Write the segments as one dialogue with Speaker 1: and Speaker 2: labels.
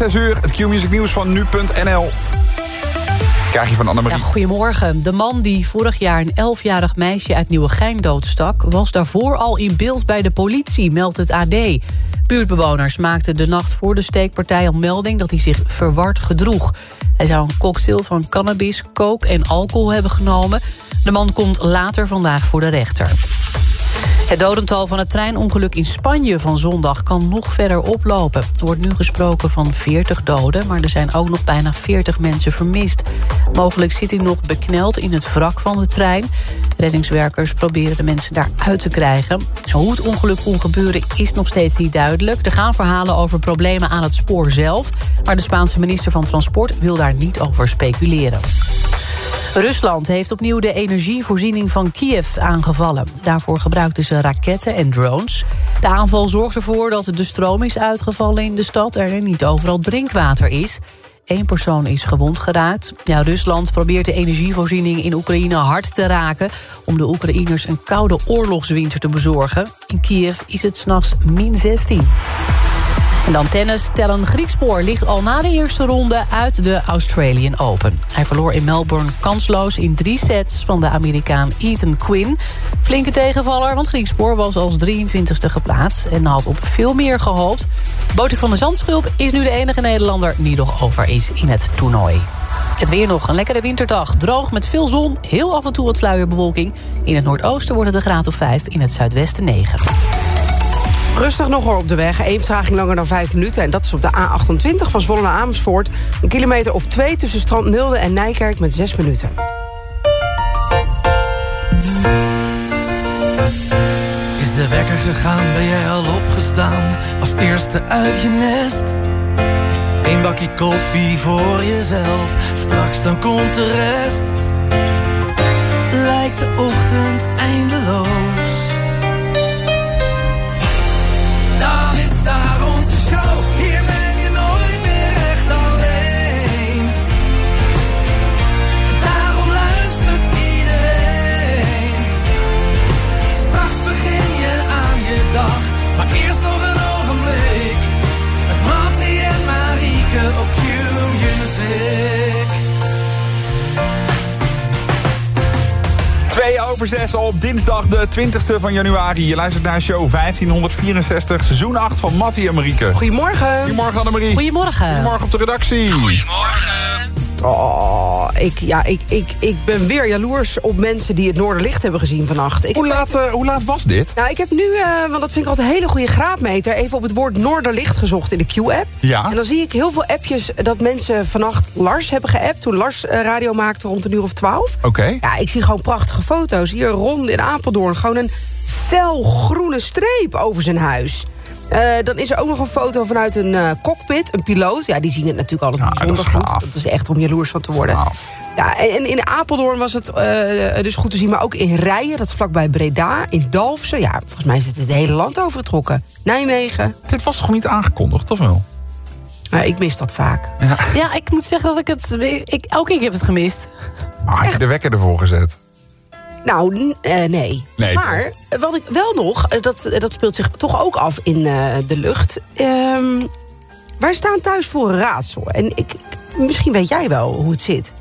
Speaker 1: Goedemorgen, exact 6 uur. Het Q-music nieuws van nu.nl. Krijg je van Annemarie.
Speaker 2: Ja, goedemorgen. De man die vorig jaar een 11-jarig meisje uit Nieuwegein doodstak... was daarvoor al in beeld bij de politie, meldt het AD. Buurtbewoners maakten de nacht voor de steekpartij al melding... dat hij zich verward gedroeg. Hij zou een cocktail van cannabis, coke en alcohol hebben genomen. De man komt later vandaag voor de rechter. Het dodental van het treinongeluk in Spanje van zondag kan nog verder oplopen. Er wordt nu gesproken van 40 doden, maar er zijn ook nog bijna 40 mensen vermist. Mogelijk zit hij nog bekneld in het wrak van de trein. Reddingswerkers proberen de mensen daar uit te krijgen. Hoe het ongeluk kon gebeuren is nog steeds niet duidelijk. Er gaan verhalen over problemen aan het spoor zelf... maar de Spaanse minister van Transport wil daar niet over speculeren. Rusland heeft opnieuw de energievoorziening van Kiev aangevallen. Daarvoor gebruikten ze raketten en drones. De aanval zorgt ervoor dat de stroom is uitgevallen in de stad... er niet overal drinkwater is. Eén persoon is gewond geraakt. Ja, Rusland probeert de energievoorziening in Oekraïne hard te raken... om de Oekraïners een koude oorlogswinter te bezorgen. In Kiev is het s'nachts min 16. En dan tennis. Tellen Griekspoor ligt al na de eerste ronde uit de Australian Open. Hij verloor in Melbourne kansloos in drie sets van de Amerikaan Ethan Quinn. Flinke tegenvaller, want Griekspoor was als 23ste geplaatst... en had op veel meer gehoopt. Botik van de Zandschulp is nu de enige Nederlander... die nog over is in het toernooi. Het weer nog, een lekkere winterdag. Droog met veel zon, heel af en toe wat sluierbewolking. In het noordoosten wordt het een graad of 5, in het zuidwesten 9.
Speaker 3: Rustig nog op de weg. Eén vertraging langer dan 5 minuten. En dat is op de A28 van Zwolle naar Amersfoort. Een kilometer of twee tussen Strand Nulde en Nijkerk met 6 minuten.
Speaker 4: Is de wekker gegaan, ben jij al opgestaan? Als eerste uit je nest. Eén bakje koffie voor jezelf. Straks dan komt de rest. Lijkt de ochtend
Speaker 1: over 6 op dinsdag de 20ste van januari. Je luistert naar show 1564, seizoen 8 van Mattie en Marieke.
Speaker 3: Goedemorgen.
Speaker 1: Goedemorgen Annemarie.
Speaker 2: Goedemorgen.
Speaker 1: Goedemorgen op de redactie.
Speaker 3: Oh, ik, ja, ik, ik, ik ben weer jaloers op mensen die het Noorderlicht hebben gezien vannacht. Ik
Speaker 1: Hoe laat, eh, hoe laat was dit?
Speaker 3: Nou, ik heb nu, eh, want dat vind ik altijd een hele goede graadmeter... even op het woord Noorderlicht gezocht in de Q-app.
Speaker 1: Ja.
Speaker 3: En dan zie ik heel veel appjes dat mensen vannacht Lars hebben geappt... toen Lars eh, radio maakte rond een uur of twaalf.
Speaker 1: Oké.
Speaker 3: Ja, ik zie gewoon prachtige foto's. Hier rond in Apeldoorn, gewoon een felgroene streep over zijn huis. Eh, dan is er ook nog een foto vanuit een eh, cockpit, een piloot. Ja, die zien het natuurlijk altijd
Speaker 1: Ja, dat
Speaker 3: bijzonder
Speaker 1: is
Speaker 3: goed. Dat is echt om jaloers van te worden. Ja, en in Apeldoorn was het eh, dus goed te zien, maar ook in Rijen, dat is vlakbij Breda, in Dalfsen. Ja, volgens mij is het het hele land overgetrokken. Nijmegen.
Speaker 1: Dit was toch niet aangekondigd, of wel?
Speaker 3: Nou, ik mis dat vaak.
Speaker 2: Ja, ik moet zeggen dat ik het... Ik, ook ik heb het gemist.
Speaker 1: Maar had je de wekker ervoor gezet?
Speaker 3: Nou, eh, nee.
Speaker 1: Nee,
Speaker 3: maar wat ik wel nog, eh, dat, eh, dat speelt zich toch ook af in de lucht. Ehm, wij staan thuis voor een raadsel. En ik, misschien weet jij wel hoe het zit.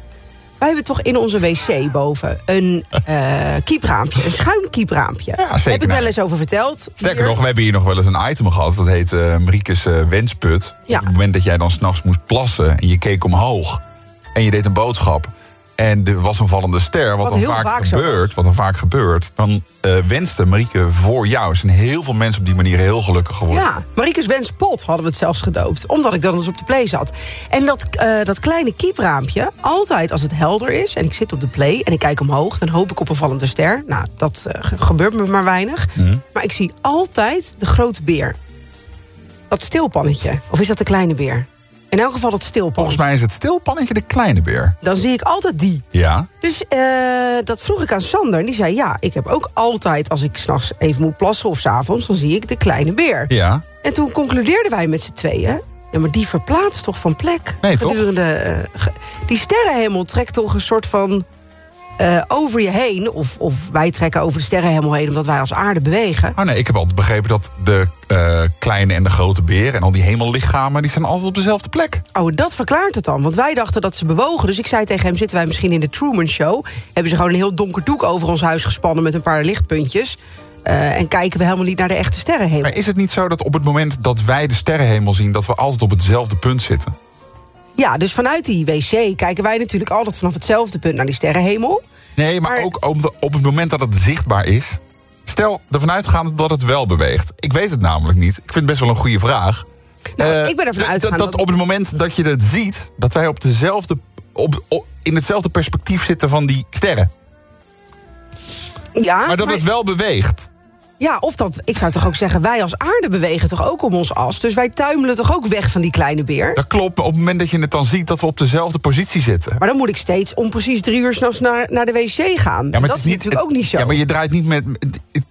Speaker 3: Wij hebben toch in onze wc boven een kiepraampje, een schuin kiepraampje.
Speaker 1: Ja.
Speaker 3: Daar heb ik wel
Speaker 1: Nou,
Speaker 3: eens over verteld.
Speaker 1: Sterker
Speaker 3: Hier.
Speaker 1: nog, we hebben hier nog wel eens een item gehad. Dat heet eh Mariekes wensput.
Speaker 3: Ja.
Speaker 1: Op het moment dat jij dan s'nachts moest plassen en je keek omhoog... en je deed een boodschap en er was een vallende ster... wat,
Speaker 3: Wat
Speaker 1: dan vaak, gebeurt, wat dan vaak gebeurt... dan eh, wenste Marieke voor jou. Er zijn heel veel mensen op die manier heel gelukkig geworden.
Speaker 3: Ja, Mariekes Wenspot hadden we het zelfs gedoopt. Omdat ik dan eens op de play zat. En dat, eh, dat kleine kiepraampje, altijd als het helder is... en ik zit op de play en ik kijk omhoog... dan hoop ik op een vallende ster. Nou, dat eh, ge- gebeurt me maar weinig.
Speaker 1: Mhm.
Speaker 3: Maar ik zie altijd de grote beer. Dat stilpannetje. Of is dat de kleine beer? In elk geval dat
Speaker 1: Volgens
Speaker 3: stilpannetje.
Speaker 1: mij is het stilpannetje de kleine beer.
Speaker 3: Dan zie ik altijd die.
Speaker 1: Ja?
Speaker 3: Dus eh, dat vroeg ik aan Sander. En die zei, ja, ik heb ook altijd... als ik s'nachts even moet plassen of s'avonds... dan zie ik de kleine beer.
Speaker 1: Ja.
Speaker 3: En toen concludeerden wij met z'n tweeën... Ja, maar die verplaatst toch van plek?
Speaker 1: Nee, toch?
Speaker 3: Gedurende, eh, ge- die sterrenhemel trekt toch een soort van eh, over je heen. Of, of wij trekken over de sterrenhemel heen omdat wij als aarde bewegen.
Speaker 1: Oh nee, ik heb altijd begrepen dat de eh, kleine en de grote beer... en al die hemellichamen, die zijn altijd op dezelfde plek.
Speaker 3: Oh, dat verklaart het dan. Want wij dachten dat ze bewogen. Dus ik zei tegen hem, zitten wij misschien in de Truman Show? Hebben ze gewoon een heel donker doek over ons huis gespannen... met een paar lichtpuntjes. Eh, en kijken we helemaal niet naar de echte sterrenhemel.
Speaker 1: Maar is het niet zo dat op het moment dat wij de sterrenhemel zien... dat we altijd op hetzelfde punt zitten?
Speaker 3: Ja, dus vanuit die wc kijken wij natuurlijk altijd vanaf hetzelfde punt naar die sterrenhemel.
Speaker 1: Nee, maar,
Speaker 3: Maar-
Speaker 1: ook op, het moment dat het zichtbaar is... stel ervan uitgaande dat het wel beweegt. Ik weet het namelijk niet. Ik vind het best wel een goede vraag.
Speaker 3: Nou,
Speaker 1: Eh,
Speaker 3: ik ben ervan uitgegaan
Speaker 1: dat,
Speaker 3: dat-
Speaker 1: op het moment dat je het ziet... dat wij op dezelfde, op, op- in hetzelfde perspectief zitten van die sterren.
Speaker 3: Ja,
Speaker 1: Maar dat het wel beweegt.
Speaker 3: Ja, of dat, ik zou toch ook zeggen, wij als aarde bewegen toch ook om ons as. Dus wij tuimelen toch ook weg van die kleine beer.
Speaker 1: Dat klopt, maar op het moment dat je het dan ziet... dat we op dezelfde positie zitten.
Speaker 3: Maar dan moet ik steeds om precies drie uur s'nachts naar, naar de wc gaan.
Speaker 1: Ja,
Speaker 3: dat is, natuurlijk ook niet zo.
Speaker 1: Ja, maar je draait niet met...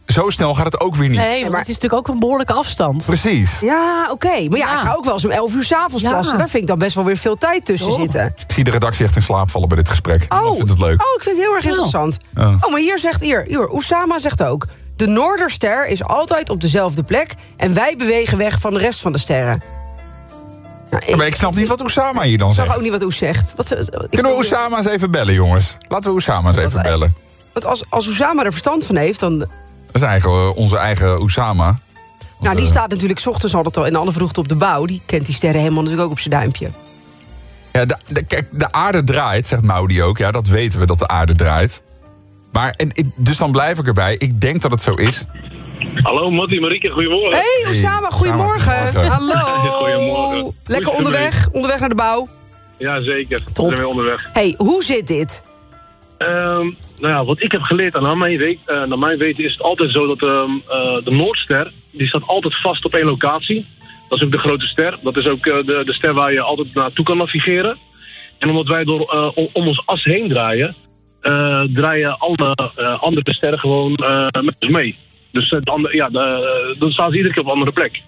Speaker 1: Zo snel gaat het ook weer niet.
Speaker 2: Nee, want
Speaker 3: maar-
Speaker 2: het is natuurlijk ook een behoorlijke afstand.
Speaker 1: Precies.
Speaker 3: Ja, oké. Maar ja,
Speaker 2: Ja.
Speaker 3: ik ga ook wel eens om 11 uur s'avonds
Speaker 2: Ja.
Speaker 3: plassen. Daar vind ik dan best wel weer veel tijd tussen
Speaker 2: Toch?
Speaker 3: zitten.
Speaker 1: Ik zie de redactie echt in slaap vallen bij dit gesprek.
Speaker 3: Oh.
Speaker 1: Ik vind het leuk.
Speaker 3: Oh, ik vind het heel erg interessant.
Speaker 1: Oh.
Speaker 3: Oh, maar hier zegt hier, hier, Oussama zegt ook... De Noorderster is altijd op dezelfde plek... en wij bewegen weg van de rest van de sterren. Nou,
Speaker 1: Ja, maar ik snap niet wat Oussama hier dan
Speaker 3: Ik zag
Speaker 1: zegt.
Speaker 3: ook niet wat Oes zegt. Wat, ik
Speaker 1: Kunnen we
Speaker 3: snap-
Speaker 1: Oussama eens even bellen, jongens? Laten we Oussama eens even bellen.
Speaker 3: Want als, als Oussama er verstand van heeft, dan...
Speaker 1: Dat is eigenlijk eh, onze eigen Oussama.
Speaker 3: Nou, die staat natuurlijk 's ochtends altijd al in alle vroegte op de bouw. Die kent die sterren helemaal natuurlijk ook op zijn duimpje.
Speaker 1: Ja, de, de- kijk, de aarde draait, zegt Maudi ook. Ja, dat weten we, dat de aarde draait. Maar, en, dus dan blijf ik erbij. Ik denk dat het zo is.
Speaker 5: Hallo Mattie, Marieke, goedemorgen.
Speaker 3: Hey, Oussama, goedemorgen.
Speaker 1: goedemorgen.
Speaker 3: Hallo.
Speaker 5: Goedemorgen.
Speaker 3: Lekker onderweg, onderweg naar de bouw.
Speaker 5: Ja, zeker.
Speaker 3: Top.
Speaker 5: We zijn weer onderweg.
Speaker 3: hey, hoe zit dit?
Speaker 5: Ehm, nou ja, wat ik heb geleerd, en naar mijn, weet, eh, naar mijn weten is het altijd zo dat ehm, eh, de Noordster, die staat altijd vast op één locatie. Dat is ook de grote ster. Dat is ook eh, de, de ster waar je altijd naartoe kan navigeren. En omdat wij door, eh, om, om ons as heen draaien, draaien alle eh, andere sterren gewoon eh, met ons mee. Dus eh, ja, de, dan staan ze iedere keer op een andere plek.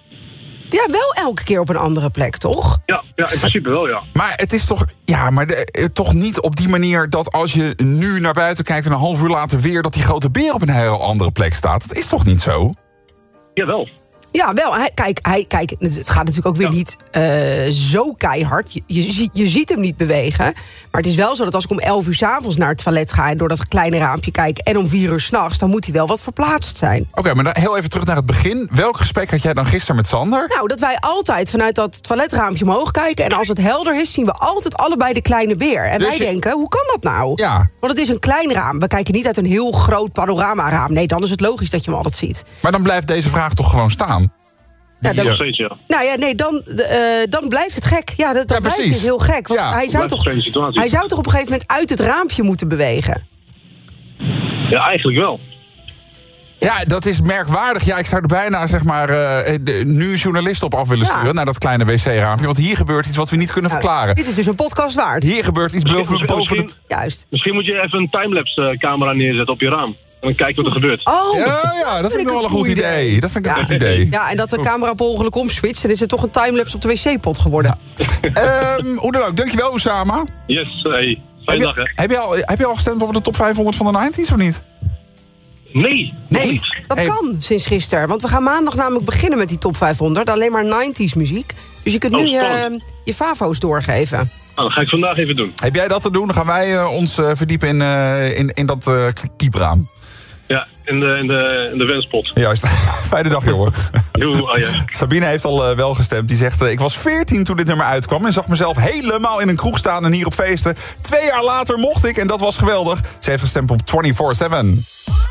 Speaker 3: Ja, wel elke keer op een andere plek, toch?
Speaker 5: Ja, ja in principe wel, ja.
Speaker 1: Maar het is toch, ja, maar de- eh, toch niet op die manier dat als je nu naar buiten kijkt... en een half uur later weer dat die grote beer op een heel andere plek staat. Dat is toch niet zo?
Speaker 5: Jawel.
Speaker 3: Ja, wel. Hij, kijk, hij, kijk, het gaat natuurlijk ook weer
Speaker 5: Ja.
Speaker 3: niet eh, zo keihard. Je, je, ziet- je ziet hem niet bewegen. Maar het is wel zo dat als ik om 11 uur s'avonds naar het toilet ga... en door dat kleine raampje kijk en om 4 uur s'nachts... dan moet hij wel wat verplaatst zijn.
Speaker 1: Oké, maar dan heel even terug naar het begin. Welk gesprek had jij dan gisteren met Sander?
Speaker 3: Nou, dat wij altijd vanuit dat toiletraampje omhoog kijken... en als het helder is, zien we altijd allebei de kleine beer. En
Speaker 1: Dus
Speaker 3: wij
Speaker 1: je-
Speaker 3: denken, hoe kan dat nou?
Speaker 1: Ja.
Speaker 3: Want het is een klein raam. We kijken niet uit een heel groot panoramaraam. Nee, dan is het logisch dat je hem altijd ziet.
Speaker 1: Maar dan blijft deze vraag toch gewoon staan?
Speaker 3: Ja, dan,
Speaker 5: Nog steeds, ja.
Speaker 3: Nou ja, nee, dan, eh, dan blijft het gek. Ja, dat, dat
Speaker 1: Ja,
Speaker 3: blijft heel gek. Want
Speaker 1: Ja,
Speaker 3: hij, zou toch, hij zou toch op een gegeven moment uit het raampje moeten bewegen?
Speaker 5: Ja, eigenlijk wel.
Speaker 1: Ja, dat is merkwaardig. Ja, ik zou er bijna zeg maar, eh, de- nu journalisten op af willen
Speaker 3: Ja.
Speaker 1: sturen... naar dat kleine wc-raampje. Want hier gebeurt iets wat we niet kunnen
Speaker 3: Nou,
Speaker 1: verklaren.
Speaker 3: dit is dus een podcast waard.
Speaker 1: Hier gebeurt iets boven,
Speaker 5: Misschien-
Speaker 1: boven de...
Speaker 5: misschien-
Speaker 3: Juist.
Speaker 5: Misschien moet je even een timelapse eh, camera neerzetten op je raam. En dan kijken wat er gebeurt.
Speaker 3: Oh,
Speaker 1: Ja, ja, dat vind ik nog wel een goed idee. Dat vind ik een
Speaker 3: Ja.
Speaker 1: goed idee.
Speaker 3: Ja, en dat de camera per ongeluk omswitcht... dan is het toch een timelapse op de wc-pot geworden.
Speaker 1: Ehm, hoe dan ook, dankjewel Osama.
Speaker 5: Yes, hey.
Speaker 1: Heb
Speaker 5: Fijne dag, hè.
Speaker 1: je, heb, je al, heb je al gestemd op de top 500 van de 90s of niet?
Speaker 5: Nee.
Speaker 1: Nee.
Speaker 3: Dat
Speaker 1: Hey.
Speaker 3: kan sinds gisteren. Want we gaan maandag namelijk beginnen met die top 500. Alleen maar 90s muziek. Dus je kunt
Speaker 5: Oh,
Speaker 3: nu je,
Speaker 5: spannend.
Speaker 3: je favo's doorgeven.
Speaker 5: Nou, dat ga ik vandaag even doen.
Speaker 1: Heb jij dat te doen? Dan gaan wij eh, ons eh, verdiepen in, eh, in, in dat eh kiepraam.
Speaker 5: Ja, in de, in de, in de wenspot.
Speaker 1: Juist. Fijne dag, jongen.
Speaker 5: Joe, ah, ja.
Speaker 1: Sabine heeft al eh, wel gestemd. Die zegt, eh, ik was 14 toen dit nummer uitkwam... en zag mezelf helemaal in een kroeg staan en hier op feesten. Twee jaar later mocht ik en dat was geweldig. Ze heeft gestemd op 24-7.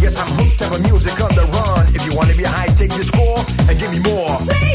Speaker 6: Yes, I'm hooked, have a music
Speaker 7: on the run. If you wanna be high, take your score and give me
Speaker 1: more.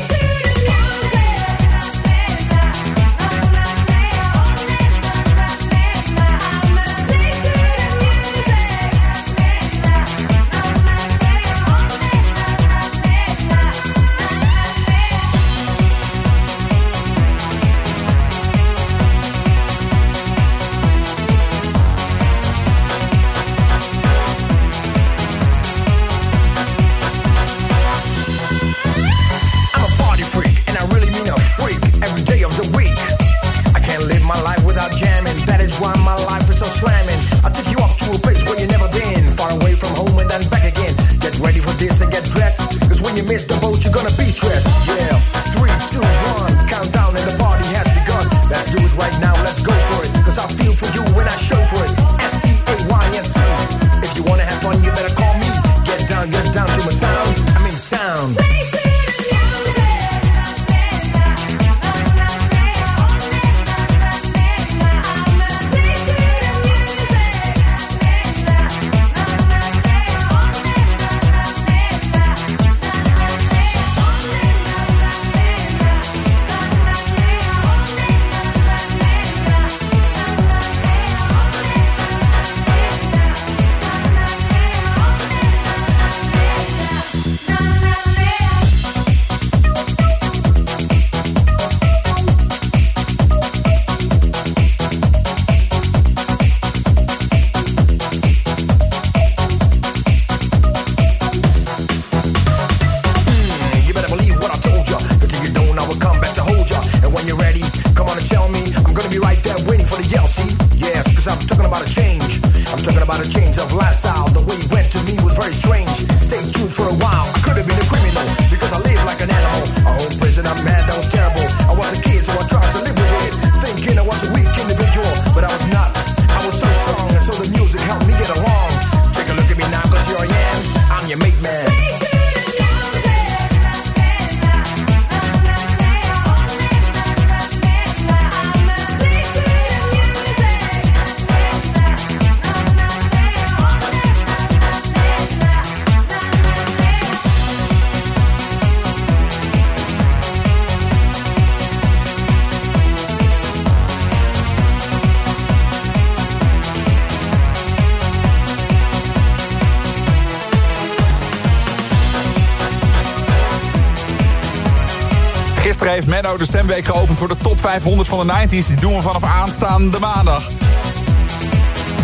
Speaker 1: Heeft Menno de stemweek geopend voor de top 500 van de 90s. Die doen we vanaf aanstaande maandag.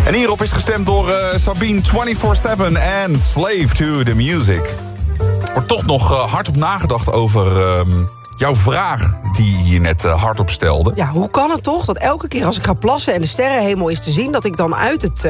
Speaker 1: En hierop is gestemd door eh, Sabine 24-7 en Slave to the Music. Er wordt toch nog eh, hardop nagedacht over ehm, jouw vraag die je net eh, hardop stelde.
Speaker 3: Ja, hoe kan het toch dat elke keer als ik ga plassen en de sterrenhemel is te zien... dat ik dan uit het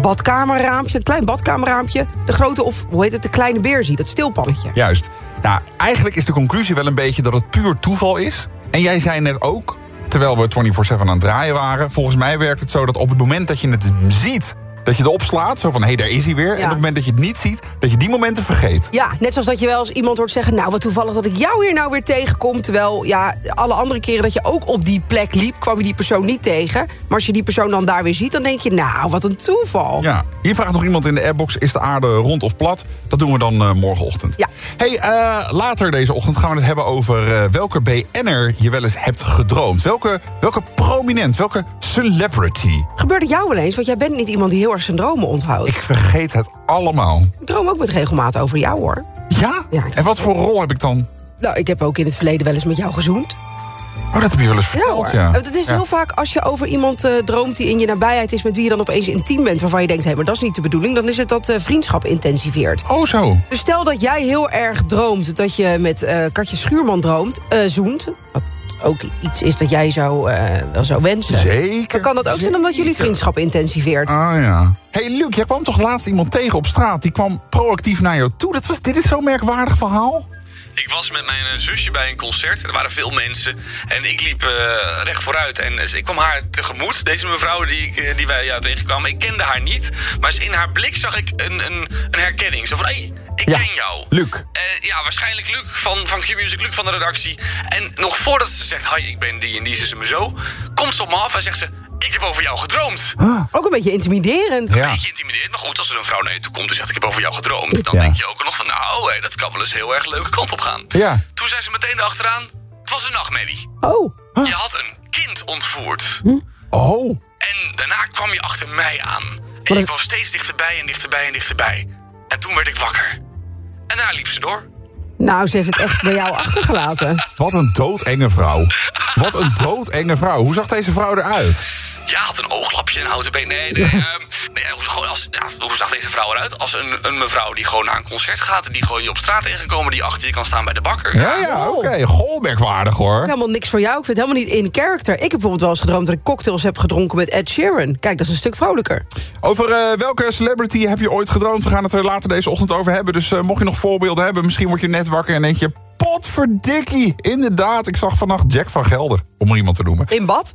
Speaker 3: badkamerraampje, het klein badkamerraampje... de grote, of hoe heet het, de kleine beer zie, dat stilpannetje.
Speaker 1: Juist. Nou, eigenlijk is de conclusie wel een beetje dat het puur toeval is. En jij zei net ook, terwijl we 24-7 aan het draaien waren... volgens mij werkt het zo dat op het moment dat je het ziet... dat je erop slaat, zo van, hé, hey, daar is hij weer. En op het moment dat je het niet ziet, dat je die momenten vergeet.
Speaker 3: Ja, net zoals dat je wel eens iemand hoort zeggen... nou, wat toevallig dat ik jou hier nou weer tegenkom... terwijl, ja, alle andere keren dat je ook op die plek liep... kwam je die persoon niet tegen. Maar als je die persoon dan daar weer ziet, dan denk je... nou, wat een toeval.
Speaker 1: Ja, hier vraagt nog iemand in de airbox, is de aarde rond of plat? Dat doen we dan eh, morgenochtend.
Speaker 3: Ja.
Speaker 1: Hey, eh, later deze ochtend gaan we het hebben over eh, welke BN'er je wel eens hebt gedroomd. Welke, welke prominent, welke celebrity?
Speaker 3: Gebeurt het jou wel eens? Want jij bent niet iemand die heel erg zijn dromen onthoudt.
Speaker 1: Ik vergeet het allemaal.
Speaker 3: Ik droom ook met regelmaat over jou, hoor.
Speaker 1: Ja?
Speaker 3: Ja.
Speaker 1: En wat voor rol heb ik dan?
Speaker 3: Nou, ik heb ook in het verleden wel eens met jou gezoend.
Speaker 1: Oh, dat heb je wel eens verteld, ja.
Speaker 3: Het is
Speaker 1: Ja.
Speaker 3: heel vaak als je over iemand eh, droomt die in je nabijheid is... met wie je dan opeens intiem bent, waarvan je denkt... hé, maar dat is niet de bedoeling, dan is het dat eh, vriendschap intensiveert.
Speaker 1: Oh, zo.
Speaker 3: Dus stel dat jij heel erg droomt dat je met eh, Katje Schuurman droomt, zoent... wat ook iets is dat jij zou, eh, wel zou wensen...
Speaker 1: Zeker.
Speaker 3: dan kan dat ook zijn omdat jullie vriendschap intensiveert.
Speaker 1: Ah ja. hey Luc, jij kwam toch laatst iemand tegen op straat? Die kwam proactief naar jou toe. Dat was, dit is zo'n merkwaardig verhaal.
Speaker 8: Ik was met mijn eh, zusje bij een concert. Er waren veel mensen. En ik liep eh, recht vooruit. En eh, ik kwam haar tegemoet. Deze mevrouw die, ik, die wij ja, tegenkwamen. Ik kende haar niet. Maar in haar blik zag ik een, een, een herkenning. Zo van, hé, hey, ik
Speaker 1: Ja,
Speaker 8: ken jou.
Speaker 1: Luc.
Speaker 8: Ja, waarschijnlijk Luc van, van Q-Music, Luc van de redactie. En nog voordat ze zegt, hi, ik ben die en die, ze me zo... komt ze op me af en zegt ze, ik heb over jou gedroomd.
Speaker 3: Ook een beetje intimiderend.
Speaker 1: Ja.
Speaker 8: Een beetje intimiderend, maar goed, als er een vrouw naar je toe komt en zegt... ik heb over jou gedroomd, dan
Speaker 1: Ja.
Speaker 8: denk je ook nog van... nou, hé, dat kan wel eens heel erg leuke kant op gaan.
Speaker 1: Ja.
Speaker 8: Toen zei ze meteen erachteraan, het was een nachtmerrie.
Speaker 3: Oh,
Speaker 8: Je had een kind ontvoerd.
Speaker 1: Oh.
Speaker 8: En daarna kwam je achter mij aan. En je kwam steeds dichterbij en dichterbij en dichterbij. En toen werd ik wakker. En daarna liep ze door.
Speaker 3: nou, ze heeft het echt bij jou achtergelaten.
Speaker 1: Wat een doodenge vrouw. Wat een doodenge vrouw. Hoe zag deze vrouw eruit?
Speaker 8: Ja, had een ooglapje en een houten been. Nee, nee, ehm, nee hoe, gewoon als, ja, hoe zag deze vrouw eruit? Als een, een mevrouw die gewoon naar een concert gaat... en die gewoon je op straat tegenkomen... die achter je kan staan bij de bakker.
Speaker 1: Ja, ja, oké. Goh, merkwaardig hoor.
Speaker 3: Helemaal niks voor jou. Ik vind het helemaal niet in character. Ik heb bijvoorbeeld wel eens gedroomd dat ik cocktails heb gedronken met Ed Sheeran. Kijk, dat is een stuk vrolijker.
Speaker 1: Over eh, welke celebrity heb je ooit gedroomd? We gaan het er later deze ochtend over hebben. Dus eh, mocht je nog voorbeelden hebben, misschien word je net wakker en denk je... Potverdikkie, inderdaad. Ik zag vannacht Jack van Gelder, om er iemand te noemen.
Speaker 3: In bad?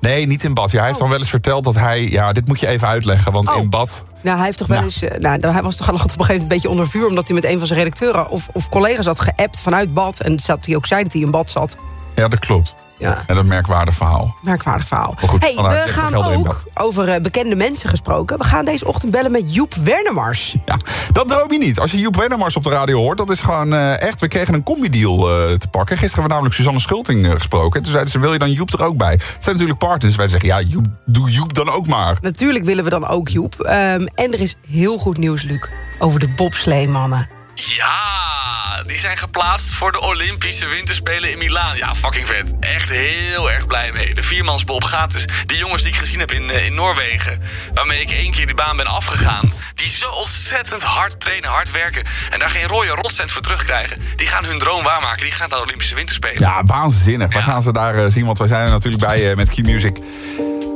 Speaker 1: Nee, niet in bad. Ja, hij heeft dan wel eens verteld dat hij... Ja, dit moet je even uitleggen, want
Speaker 3: Oh.
Speaker 1: in bad...
Speaker 3: Nou, hij heeft toch wel
Speaker 1: Nou.
Speaker 3: eens. eh, Nou, hij was toch op een gegeven moment een beetje onder vuur. omdat hij met een van zijn redacteuren of, of collega's had geappt vanuit bad. En dat hij ook zei dat hij in bad zat.
Speaker 1: Ja, dat klopt.
Speaker 3: Ja.
Speaker 1: En dat merkvaardig verhaal.
Speaker 3: Merkwaardig verhaal.
Speaker 1: Goed,
Speaker 3: hey, we gaan ook, over eh, bekende mensen gesproken... we gaan deze ochtend bellen met Joep Wernemars.
Speaker 1: Ja, dat droom je niet. Als je Joep Wennemars op de radio hoort, dat is gewoon eh, echt... We kregen een combi-deal eh, te pakken. Gisteren hebben we namelijk Suzanne Schulting eh, gesproken. En toen zeiden ze, wil je dan Joep er ook bij? Het zijn natuurlijk partners. Wij zeggen, ja, Joep, doe Joep dan ook maar.
Speaker 3: Natuurlijk willen we dan ook Joep. Ehm, en er is heel goed nieuws, Luc, over de bobsleemannen.
Speaker 8: Ja, Ja, die zijn geplaatst voor de Olympische Winterspelen in Milaan. Ja, fucking vet. Echt heel erg blij mee. De viermansbob gaat dus. Die jongens die ik gezien heb in, eh, in Noorwegen... waarmee ik één keer die baan ben afgegaan... die zo ontzettend hard trainen, hard werken... en daar geen rode rotcent voor terugkrijgen... die gaan hun droom waarmaken. Die gaan naar de Olympische Winterspelen.
Speaker 1: Ja, waanzinnig. We
Speaker 8: Ja.
Speaker 1: gaan ze daar eh, zien, want wij zijn er natuurlijk bij eh, met Key Music.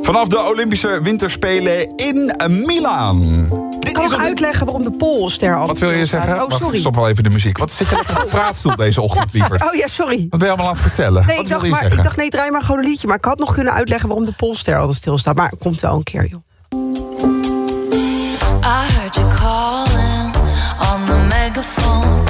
Speaker 1: Vanaf de Olympische Winterspelen in Milaan. Dit
Speaker 3: Kan
Speaker 1: is
Speaker 3: ik
Speaker 1: op dit-
Speaker 3: uitleggen waarom de Poolster altijd
Speaker 1: Wat wil je zeggen?
Speaker 3: Oh,
Speaker 1: Wacht,
Speaker 3: sorry.
Speaker 1: stop wel even de muziek. Wat zit je op de praatstoel deze ochtend, lieverd?
Speaker 3: Oh ja, sorry.
Speaker 1: Wat ben je allemaal aan het vertellen?
Speaker 3: Nee,
Speaker 1: Wat
Speaker 3: ik dacht,
Speaker 1: wilde je
Speaker 3: maar,
Speaker 1: zeggen?
Speaker 3: ik dacht, nee, draai maar gewoon een liedje. Maar ik had nog kunnen uitleggen waarom de Poolster altijd stilstaat. Maar komt wel een keer, joh.
Speaker 9: I heard you calling on the megaphone.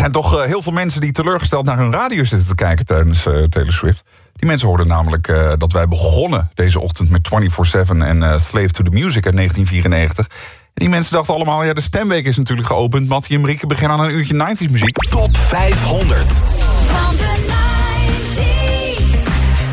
Speaker 1: zijn toch eh, heel veel mensen die teleurgesteld naar hun radio zitten te kijken tijdens eh, Taylor Swift. Die mensen hoorden namelijk eh, dat wij begonnen deze ochtend met 24-7 en eh, Slave to the Music uit 1994. En die mensen dachten allemaal, ja, de stemweek is natuurlijk geopend. Mattie en Marieke beginnen aan een uurtje 90s muziek.
Speaker 10: Top 500.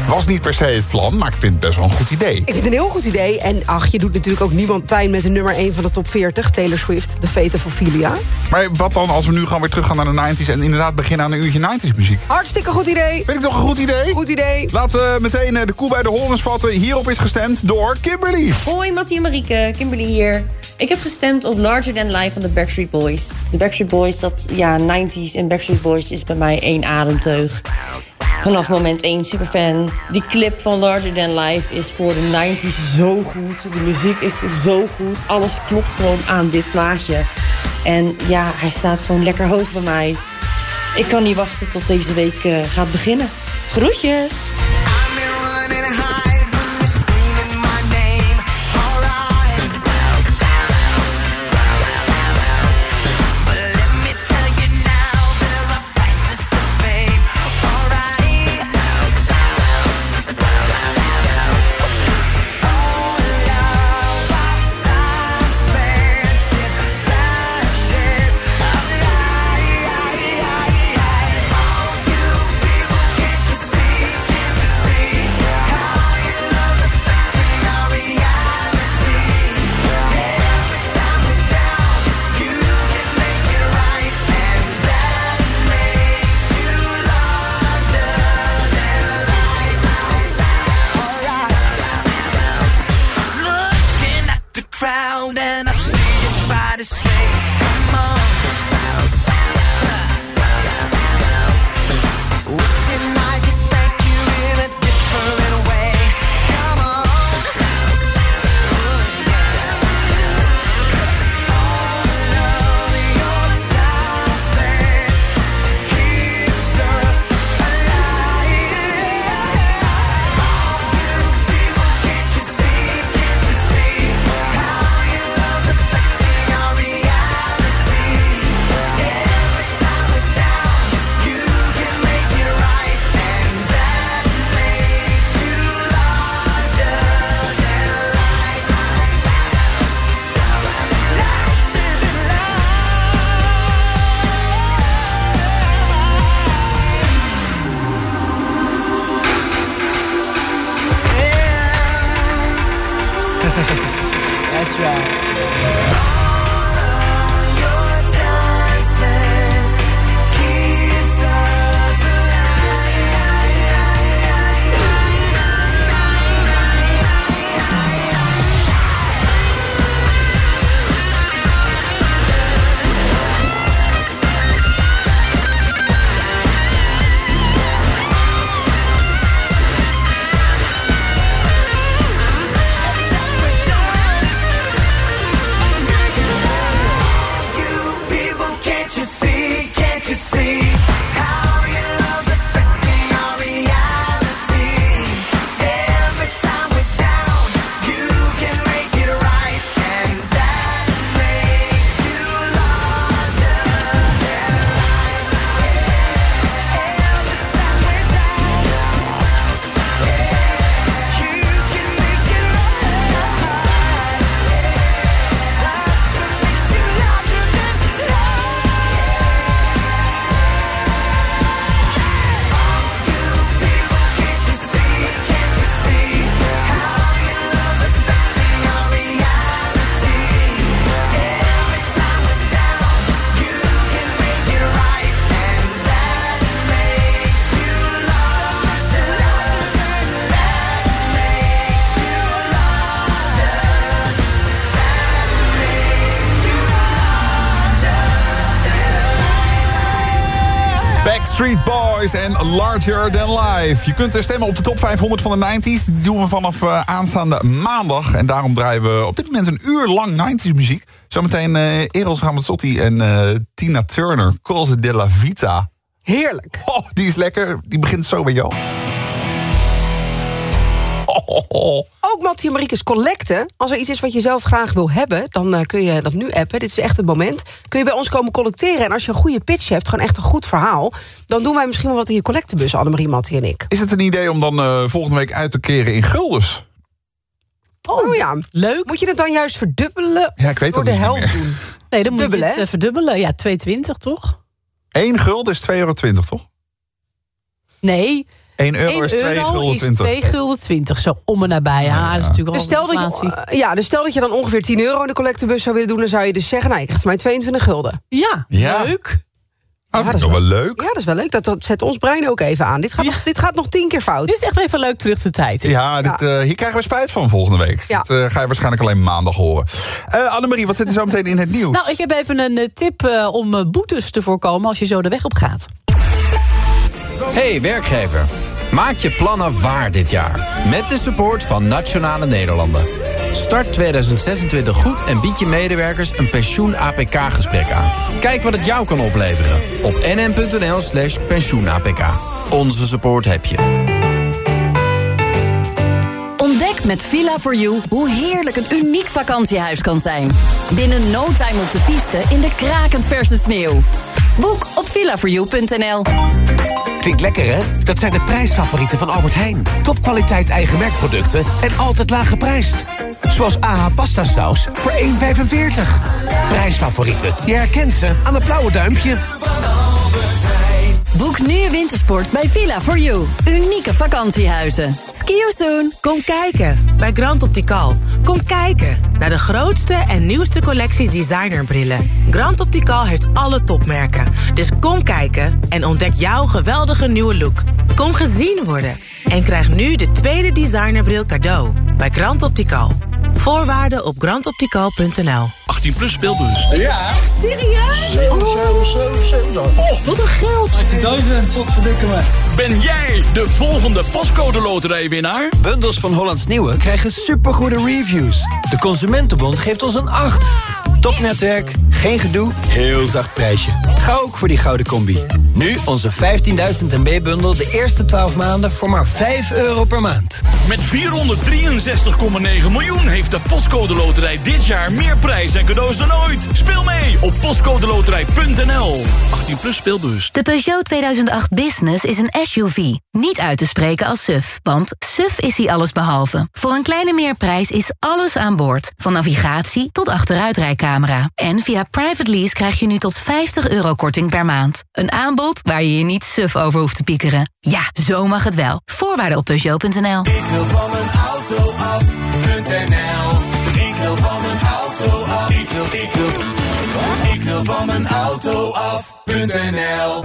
Speaker 9: From the 90s.
Speaker 1: Was niet per se het plan, maar ik vind het best wel een goed idee.
Speaker 3: Ik vind het een heel goed idee. En ach, je doet natuurlijk ook niemand pijn met de nummer 1 van de top 40. Taylor Swift, de Fate of Ophelia.
Speaker 1: Maar wat dan als we nu gewoon weer terug gaan naar de 90s... en inderdaad beginnen aan een uurtje 90s muziek?
Speaker 3: Hartstikke goed idee.
Speaker 1: Vind ik toch een goed idee?
Speaker 3: Goed idee.
Speaker 1: Laten we meteen eh, de koe bij de horens vatten. Hierop is gestemd door Kimberly.
Speaker 11: Hoi Mattie en Marieke, Kimberly hier.
Speaker 10: Ik heb gestemd op Larger Than Life van de Backstreet Boys. De Backstreet Boys, dat ja, 90s en Backstreet Boys is bij mij één ademteug. Vanaf moment één superfan. Die clip van Larger Than Life is voor de 90s zo goed. De muziek is zo goed. Alles klopt gewoon aan dit plaatje. En ja, hij staat gewoon lekker hoog bij mij. Ik kan niet wachten tot deze week eh, gaat beginnen. Groetjes!
Speaker 11: Larger Than Life.
Speaker 1: Je kunt stemmen op de top 500 van de 90s. Die doen we vanaf eh, aanstaande maandag. En daarom draaien we op dit moment een uur lang 90s muziek. Zometeen eh Eros Ramazzotti en eh, Tina Turner. Cose della Vita.
Speaker 3: Heerlijk.
Speaker 1: Oh, die is lekker. Die begint zo bij jou. Oh, oh, oh.
Speaker 3: Ook Mattie en Mariekes collecten. Als er iets is wat je zelf graag wil hebben, dan eh, kun je dat nu appen. Dit is echt het moment. Kun je bij ons komen collecteren. En als je een goede pitch hebt, gewoon echt een goed verhaal... dan doen wij misschien wel wat in je collectebus, Annemarie, Mattie en ik.
Speaker 1: Is het een idee om dan eh, volgende week uit te keren in guldens?
Speaker 3: Oh, ja. Leuk. Moet je het dan juist verdubbelen?
Speaker 1: Ja, ik weet
Speaker 3: Door
Speaker 1: dat
Speaker 3: de
Speaker 1: niet
Speaker 3: helft
Speaker 1: meer.
Speaker 3: doen.
Speaker 2: Nee, dan moet je het eh, verdubbelen. Ja, 2,20 toch?
Speaker 1: 1 gulden is 2,20 euro, toch?
Speaker 2: Nee,
Speaker 1: 1 euro
Speaker 2: 1
Speaker 1: is 2
Speaker 2: euro
Speaker 1: gulden
Speaker 2: is
Speaker 1: 20.
Speaker 2: 2 gulden 20. Zo om en nabij. Ja, dat is natuurlijk
Speaker 3: Dus stel, dat je, ja, dus stel dat je dan ongeveer 10 euro in de collectebus zou willen doen... dan zou je dus zeggen, nou, krijgt van mij 22 gulden.
Speaker 2: Ja,
Speaker 1: Ja.
Speaker 2: leuk.
Speaker 1: Ah, dat is wel leuk.
Speaker 3: Ja, dat is wel leuk. Dat, dat zet ons brein ook even aan. Dit gaat, nog, dit gaat nog tien keer fout.
Speaker 2: Dit is echt even leuk terug de tijd.
Speaker 1: Ja, dit, eh, hier krijgen we spijt van volgende week.
Speaker 3: Ja.
Speaker 1: Dat eh, ga je waarschijnlijk alleen maandag horen. Eh Annemarie, wat zit er zo meteen in het nieuws?
Speaker 2: Nou, ik heb even een tip om boetes te voorkomen als je zo de weg op gaat.
Speaker 12: Hey werkgever, maak je plannen waar dit jaar. Met de support van Nationale Nederlanden. Start 2026 goed en bied je medewerkers een pensioen-APK-gesprek aan. Kijk wat het jou kan opleveren op nm.nl slash pensioen-APK. Onze support heb je.
Speaker 13: Ontdek met Villa4You hoe heerlijk een uniek vakantiehuis kan zijn. Binnen no time op de piste in de krakend verse sneeuw. Boek op villa4you.nl.
Speaker 4: Klinkt lekker, hè? Dat zijn de prijsfavorieten van Albert Heijn. Topkwaliteit eigen merkproducten en altijd laag geprijsd. Zoals AH pasta saus voor 1,45. Prijsfavorieten. Je herkent ze aan het blauwe duimpje.
Speaker 13: Boek nu wintersport bij Villa4You. Unieke vakantiehuizen. Ski you soon.
Speaker 14: Kom kijken bij Grand Optical. Kom kijken naar de grootste en nieuwste collectie designerbrillen. Grand Optical heeft alle topmerken. Dus kom kijken en ontdek jouw geweldige nieuwe look. Kom gezien worden en krijg nu de tweede designerbril cadeau bij Grand Optical. Voorwaarden op grandoptical.nl
Speaker 15: 18 plus speelbus.
Speaker 16: Ja.
Speaker 14: Echt serieus?
Speaker 16: 7, 7, 7, 7. Oh,
Speaker 14: wat een geld.
Speaker 15: 18.000. Tot verdikken me. Ben jij de volgende pascode loterijwinnaar?
Speaker 17: Bundels van Hollands Nieuwe krijgen supergoede reviews. De Consumentenbond geeft ons een 8. Topnetwerk, geen gedoe, heel zacht prijsje. Ga ook voor die gouden combi. Nu onze 15.000 MB-bundel de eerste 12 maanden voor maar 5 euro per maand.
Speaker 15: Met 463,9 miljoen heeft de Postcode Loterij dit jaar meer prijs en cadeaus dan ooit. Speel mee op postcodeloterij.nl. 18 plus speelbus.
Speaker 18: De Peugeot 2008 Business is een SUV. Niet uit te spreken als SUV, want SUV is hij allesbehalve. Voor een kleine meerprijs is alles aan boord. Van navigatie tot achteruitrijcamera. En via private lease krijg je nu tot 50 euro korting per maand. Een aanbod waar je je niet suf over hoeft te piekeren. Ja, zo mag het wel. Voorwaarden op Peugeot.nl.
Speaker 16: Ik wil van mijn auto af.nl. Ik wil van mijn auto af. Ik wil, ik wil, ik wil van mijn auto af.nl.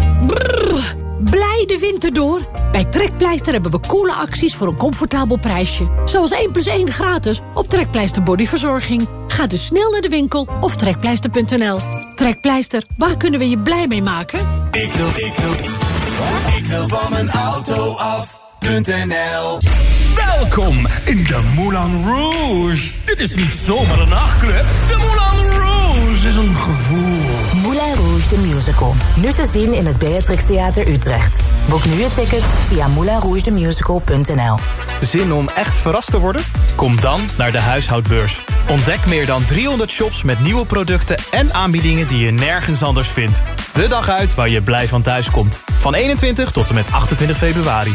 Speaker 19: Blij de winter door. Bij Trekpleister hebben we coole acties voor een comfortabel prijsje. Zoals 1 plus 1 gratis op Trekpleister Bodyverzorging. Ga dus snel naar de winkel of trekpleister.nl. Trekpleister, waar kunnen we je blij mee maken?
Speaker 16: Ik wil, ik wil, ik wil van mijn auto af.nl.
Speaker 15: Welkom in de Moulin Rouge. Dit is niet zomaar een nachtclub. De Moulin Rouge is een gevoel.
Speaker 20: Moulin Rouge the Musical. Nu te zien in het Beatrix Theater Utrecht. Boek nu je ticket via moulinrougethemusical.nl
Speaker 21: Zin om echt verrast te worden? Kom dan naar de huishoudbeurs. Ontdek meer dan 300 shops met nieuwe producten en aanbiedingen die je nergens anders vindt. De dag uit waar je blij van thuis komt. Van 21 tot en met 28 februari.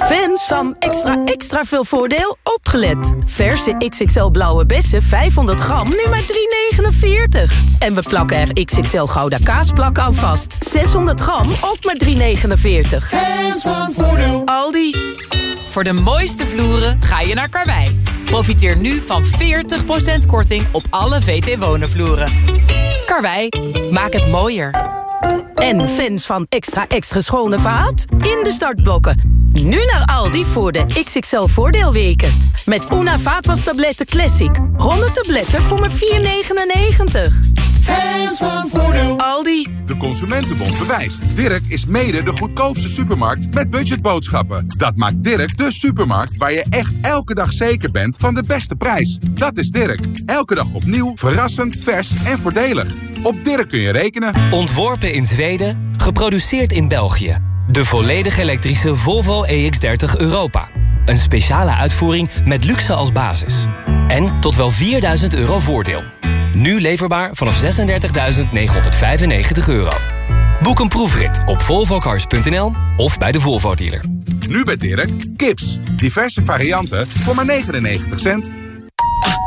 Speaker 22: Fans van extra extra veel voordeel, opgelet. Verse XXL blauwe bessen 500 gram, nu maar 3,49. En we plakken er XXL gouda kaasplak aan vast. 600 gram, ook maar 3,49.
Speaker 16: Fans van voordeel.
Speaker 22: Aldi.
Speaker 23: Voor de mooiste vloeren ga je naar Karwei. Profiteer nu van 40% korting op alle VT Wonen vloeren. Karwei, maak het mooier.
Speaker 22: En fans van extra extra schone vaat? In de startblokken. Nu naar Aldi voor de XXL voordeelweken. Met Una vaatwastabletten Classic. 100 tabletten voor maar 4,99.
Speaker 16: Fans van voordeel.
Speaker 22: Aldi.
Speaker 24: De Consumentenbond bewijst. Dirk is mede de goedkoopste supermarkt met budgetboodschappen. Dat maakt Dirk de supermarkt waar je echt elke dag zeker bent van de beste prijs. Dat is Dirk. Elke dag opnieuw, verrassend, vers en voordelig. Op Dirk kun je rekenen.
Speaker 25: Ontworpen in Zweden, geproduceerd in België. De volledig elektrische Volvo EX30 Europa. Een speciale uitvoering met luxe als basis. En tot wel 4000 euro voordeel. Nu leverbaar vanaf 36.995 euro. Boek een proefrit op volvocars.nl of bij de Volvo dealer.
Speaker 24: Nu bij Dirk, kips. Diverse varianten voor maar 99 cent.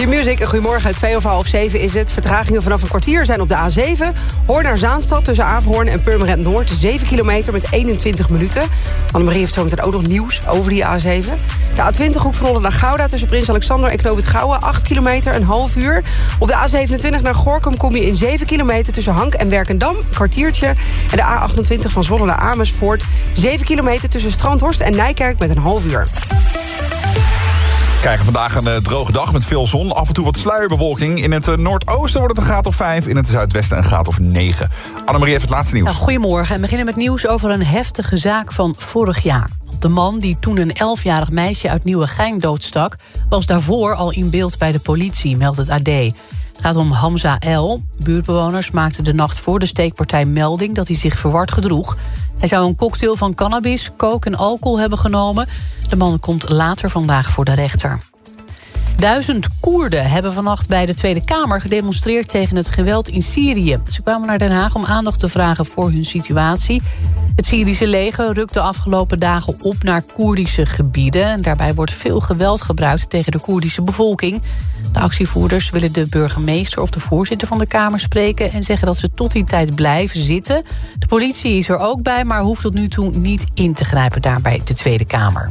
Speaker 3: Q-Music, een goedemorgen. 2 of half 7 is het. Vertragingen vanaf een kwartier zijn op de A7. Hoorn naar Zaanstad tussen Averhoorn en Purmerend Noord. 7 kilometer met 21 minuten. Annemarie heeft zometeen ook nog nieuws over die A7. De A20 hoek van Holland naar Gouda tussen Prins Alexander en het Gouwen. 8 kilometer, een half uur. Op de A27 naar Gorkum kom je in 7 kilometer tussen Hank en Werkendam. Een kwartiertje. En de A28 van Zwolle naar Amersfoort. 7 kilometer tussen Strandhorst en Nijkerk met een half uur.
Speaker 1: Krijgen vandaag een eh, droge dag met veel zon. Af en toe wat sluierbewolking. In het eh, noordoosten wordt het een graad of 5. In het zuidwesten een graad of 9. Annemarie heeft het laatste nieuws.
Speaker 2: Nou, goedemorgen. We beginnen met nieuws over een heftige zaak van vorig jaar. De man die toen een 11-jarig meisje uit Nieuwegein doodstak... was daarvoor al in beeld bij de politie, meldt het AD. Het gaat om Hamza L. Buurtbewoners maakten de nacht voor de steekpartij melding... dat hij zich verward gedroeg. Hij zou een cocktail van cannabis, coke en alcohol hebben genomen. De man komt later vandaag voor de rechter. Duizend Koerden hebben vannacht bij de Tweede Kamer gedemonstreerd tegen het geweld in Syrië. Ze kwamen naar Den Haag om aandacht te vragen voor hun situatie. Het Syrische leger rukt de afgelopen dagen op naar Koerdische gebieden. En daarbij wordt veel geweld gebruikt tegen de Koerdische bevolking. De actievoerders willen de burgemeester of de voorzitter van de Kamer spreken... en zeggen dat ze tot die tijd blijven zitten. De politie is er ook bij, maar hoeft tot nu toe niet in te grijpen daar bij de Tweede Kamer.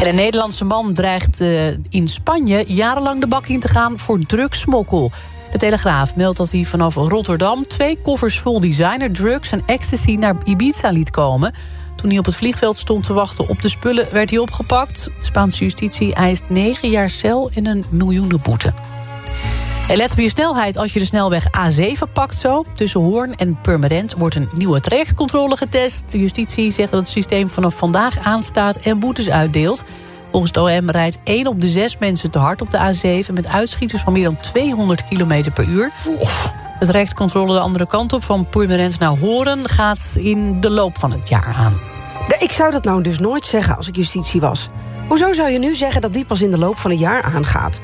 Speaker 2: En een Nederlandse man dreigt eh, in Spanje jarenlang de bak in te gaan voor drugsmokkel. De Telegraaf meldt dat hij vanaf Rotterdam twee koffers vol designer drugs en ecstasy naar Ibiza liet komen. Toen hij op het vliegveld stond te wachten op de spullen werd hij opgepakt. De Spaanse justitie eist negen jaar cel en een miljoenenboete. En let op je snelheid als je de snelweg A7 pakt zo. Tussen Hoorn en Purmerend wordt een nieuwe trajectcontrole getest. De justitie zegt dat het systeem vanaf vandaag aanstaat en boetes uitdeelt. Volgens het OM rijdt 1 op de 6 mensen te hard op de A7... met uitschieters van meer dan 200 km per uur. De trajectcontrole de andere kant op van Purmerend naar Hoorn... gaat in de loop van het jaar aan.
Speaker 3: Ik zou dat nou dus nooit zeggen als ik justitie was. Hoezo zou je nu zeggen dat die pas in de loop van het jaar aangaat?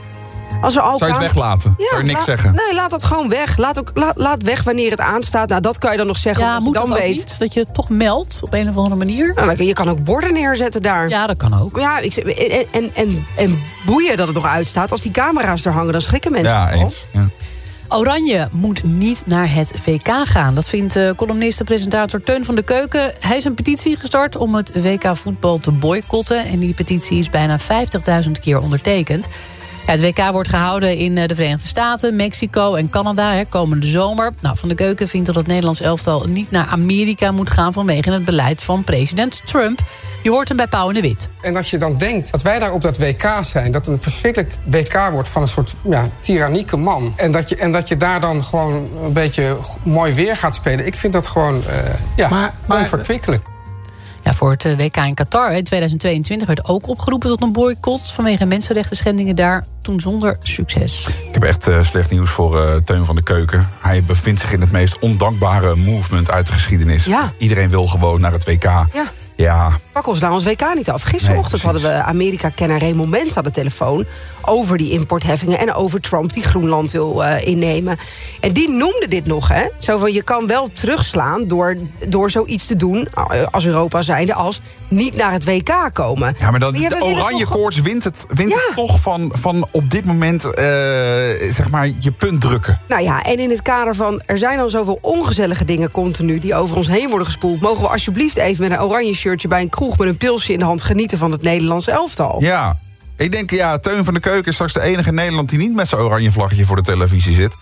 Speaker 3: Als er al
Speaker 1: Zou je het weglaten? Zou je niks
Speaker 3: la-
Speaker 1: zeggen?
Speaker 3: Nee, laat dat gewoon weg. Laat, ook, laat, laat weg wanneer het aanstaat. Nou, dat kan je dan nog zeggen.
Speaker 2: Ja, moet
Speaker 3: dan
Speaker 2: dat ook
Speaker 3: weet.
Speaker 2: niet? Dat je het toch meldt op een of andere manier?
Speaker 3: Nou, maar je kan ook borden neerzetten daar.
Speaker 2: Ja, dat kan ook.
Speaker 3: Ja, ik, en, en, en, en boeien dat het nog uitstaat. Als die camera's er hangen, dan schrikken mensen.
Speaker 1: Ja, eens. Ja.
Speaker 2: Oranje moet niet naar het WK gaan. Dat vindt uh, columnist en presentator Teun van de Keuken. Hij is een petitie gestart om het WK voetbal te boycotten. En die petitie is bijna 50.000 keer ondertekend. Het WK wordt gehouden in eh, de Verenigde Staten, Mexico en Canada hè, komende zomer. Nou, van de Keuken vindt dat het Nederlands elftal niet naar Amerika moet gaan... vanwege het beleid van president Trump. Je hoort hem bij Pauw en de Wit.
Speaker 26: En als je dan denkt dat wij daar op dat WK zijn... dat een verschrikkelijk WK wordt van een soort ja, tyrannieke man... En dat, je, en dat je daar dan gewoon een beetje mooi weer gaat spelen... ik vind dat gewoon eh ja, onverkwikkelijk.
Speaker 2: Ja, voor het eh, WK in Qatar in 2022 werd ook opgeroepen tot een boycott... vanwege mensenrechten schendingen daar, toen zonder succes.
Speaker 1: Ik heb echt eh, slecht nieuws voor eh, Teun van de Keuken. Hij bevindt zich in het meest ondankbare movement uit de geschiedenis.
Speaker 3: Ja.
Speaker 1: Iedereen wil gewoon naar het WK.
Speaker 3: Ja.
Speaker 1: Ja,
Speaker 3: Pak ons nou ons WK niet af. Gisterochtend hadden we Amerika-kenner Raymond Mens aan de telefoon... over die importheffingen en over Trump die Groenland wil eh, innemen. En die noemde dit nog, hè? Zo van, je kan wel terugslaan door, door zoiets te doen... eh, als Europa zijnde, als niet naar het WK komen.
Speaker 1: Ja, maar dan, de oranje
Speaker 3: toch-
Speaker 1: koorts wint het, wint het toch van, van op dit moment eh, zeg maar je punt drukken.
Speaker 3: Nou ja, en in het kader van... er zijn al zoveel ongezellige dingen continu... die over ons heen worden gespoeld... mogen we alsjeblieft even met een oranje shirtje... bij een kroeg met een pilsje in de hand genieten van het Nederlandse elftal.
Speaker 1: Ja, ik denk ja, Teun van de Keuken is straks de enige in Nederland die niet met zijn oranje vlaggetje voor de televisie zit.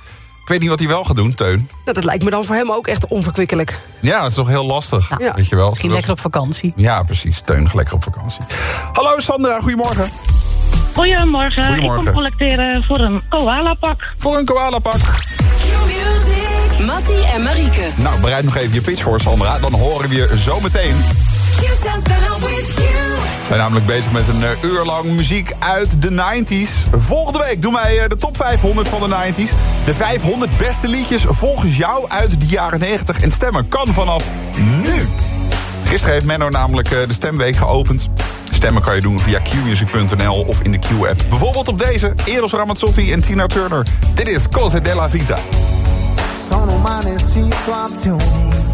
Speaker 1: Ik weet niet wat hij wel gaat doen, Teun.
Speaker 3: Nou, dat lijkt me dan voor hem ook echt onverkwikkelijk.
Speaker 1: Ja, dat is toch heel lastig.
Speaker 3: Ja.
Speaker 1: Weet je wel.
Speaker 2: Misschien lekker op vakantie.
Speaker 1: Ja, precies. Teun, lekker op vakantie. Hallo Sandra, goedemorgen.
Speaker 27: Goedemorgen. Ik kom collecteren voor een koala pak.
Speaker 1: Voor een koala
Speaker 11: pak.
Speaker 27: Mattie en Marieke.
Speaker 10: Nou, bereid nog even je pitch voor, Sandra. Dan horen we je zo meteen. We zijn namelijk bezig met een eh, uur lang muziek uit de 90s. Volgende week doen wij eh, de top 500 van de 90s. De 500 beste liedjes volgens jou uit de jaren 90. En stemmen kan vanaf nu. Gisteren heeft Menno namelijk eh, de stemweek geopend. Stemmen kan je doen via qmusic.nl of in de Q-app. Bijvoorbeeld op deze, Eros Ramazzotti en Tina Turner. Dit is Cosa della Vita.
Speaker 28: Sono in situazioni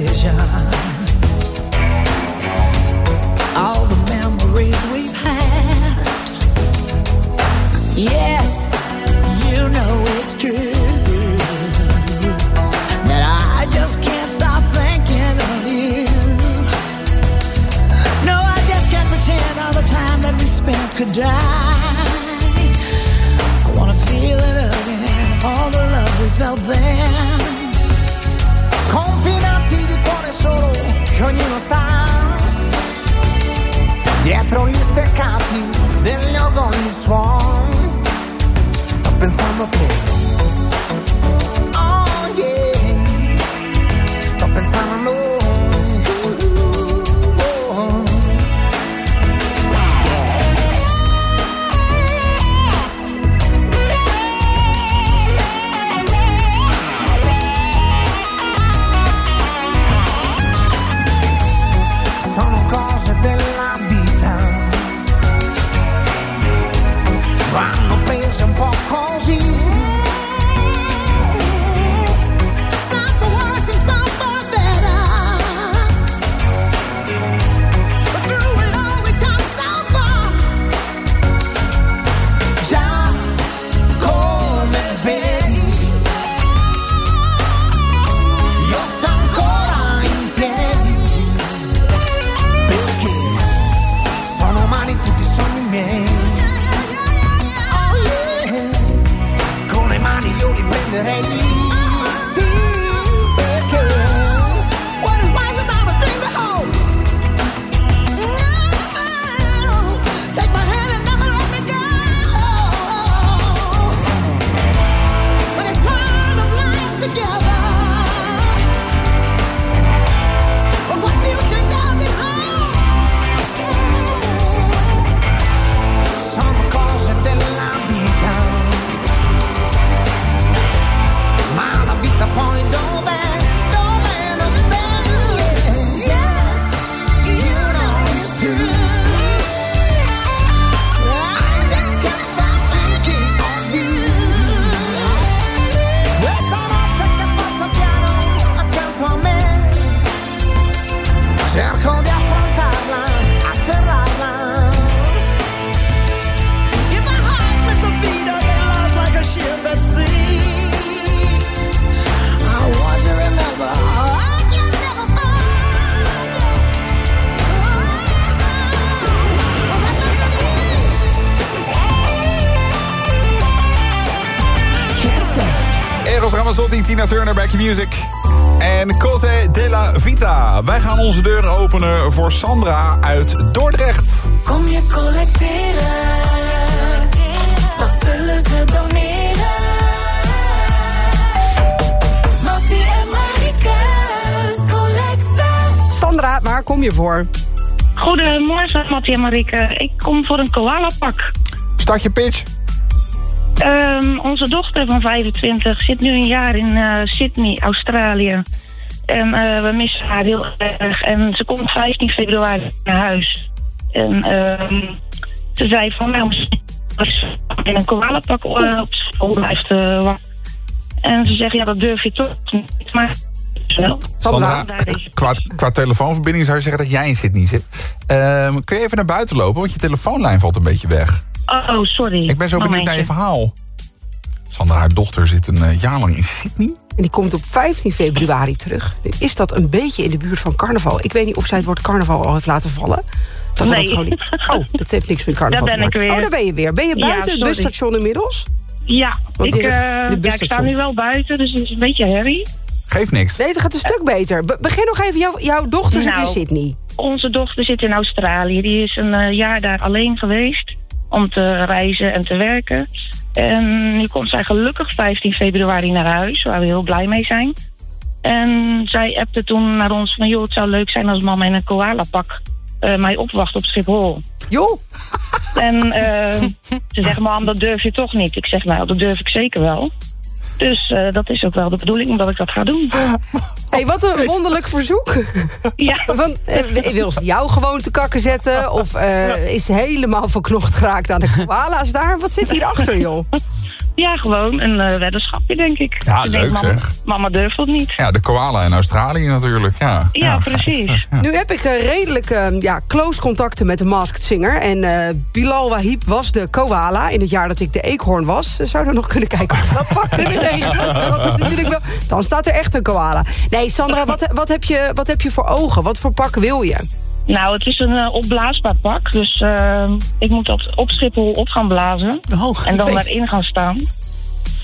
Speaker 10: deseja. voor Sandra uit Dordrecht.
Speaker 27: Kom je collecteren, wat zullen ze doneren? Mattie en Marieke's collecten.
Speaker 3: Sandra, waar kom je voor?
Speaker 29: Goedemorgen, Mattie en Marike, Ik kom voor een koala pak.
Speaker 10: Start je pitch.
Speaker 29: Ehm, onze dochter van 25 zit nu een jaar in eh, Sydney, Australië. En eh, we missen haar heel erg. En ze komt 15 februari naar huis. En ehm, ze zei van, nou, in een koalapak eh, op school blijft uh, En ze zegt, ja, dat durf je toch niet, maar... Wel.
Speaker 27: Qua, telefoonverbinding zou je zeggen dat jij in Sydney zit. Ehm, kun je even naar buiten lopen, want je telefoonlijn valt een beetje weg.
Speaker 29: Oh, sorry.
Speaker 27: Ik ben zo oh, benieuwd naar je verhaal. Sandra, haar dochter zit een jaar lang in Sydney.
Speaker 3: En die komt op 15 februari terug. Nu Is dat een beetje in de buurt van carnaval? Ik weet niet of zij het woord carnaval al heeft laten vallen. Dat we
Speaker 29: Nee.
Speaker 3: dat gewoon niet. Oh, dat heeft niks met carnaval
Speaker 29: Daar ben
Speaker 3: te
Speaker 29: ik
Speaker 3: maken.
Speaker 29: weer.
Speaker 3: Oh, daar ben je weer. Ben je
Speaker 29: Ja,
Speaker 3: buiten het busstation inmiddels?
Speaker 29: Ja,
Speaker 3: Want
Speaker 29: ik, eh, ja, ik sta nu wel buiten, dus het is een beetje herrie.
Speaker 27: Geeft niks.
Speaker 3: Nee, het gaat een stuk beter. Be- begin nog even. Jouw, jouw dochter zit in
Speaker 29: Nou,
Speaker 3: Sydney.
Speaker 29: Onze dochter zit in Australië. Die is een eh, jaar daar alleen geweest om te reizen en te werken. En nu komt zij gelukkig 15 februari naar huis, waar we heel blij mee zijn. En zij appte toen naar ons van... joh, het zou leuk zijn als mama in een koala-pak eh, mij opwacht op Schiphol.
Speaker 3: Joh!
Speaker 29: En eh, ze zegt, mam, dat durf je toch niet. Ik zeg, nou, dat durf ik zeker wel. Dus eh, dat is ook wel de bedoeling, dat ik dat ga doen.
Speaker 3: hey, wat een wonderlijk verzoek.
Speaker 29: Ja.
Speaker 3: Want eh, wil ze jou gewoon te kakken zetten? Of eh, is ze helemaal verknocht geraakt aan de koala's daar? Wat zit hierachter, joh?
Speaker 29: Ja, gewoon een eh, weddenschapje, denk ik.
Speaker 27: Ja, leuk,
Speaker 29: mama,
Speaker 27: zeg.
Speaker 29: mama durft dat niet.
Speaker 27: Ja, de koala in Australië natuurlijk. Ja,
Speaker 29: Ja, precies.
Speaker 3: Nu heb ik eh, redelijk eh, ja, close contacten met de Masked Singer. En eh, Bilal Wahib was de koala in het jaar dat ik de eekhoorn was. Zouden nog kunnen kijken of we dat pak kunnen regelen. Dat is natuurlijk wel... Dan staat er echt een koala. Nee, Sandra, wat, wat, heb je, wat heb je voor ogen? Wat voor pak wil je?
Speaker 29: Nou, het is een eh, opblaasbaar pak. Dus eh, ik moet dat op Schiphol op gaan blazen. en dan daarin gaan staan.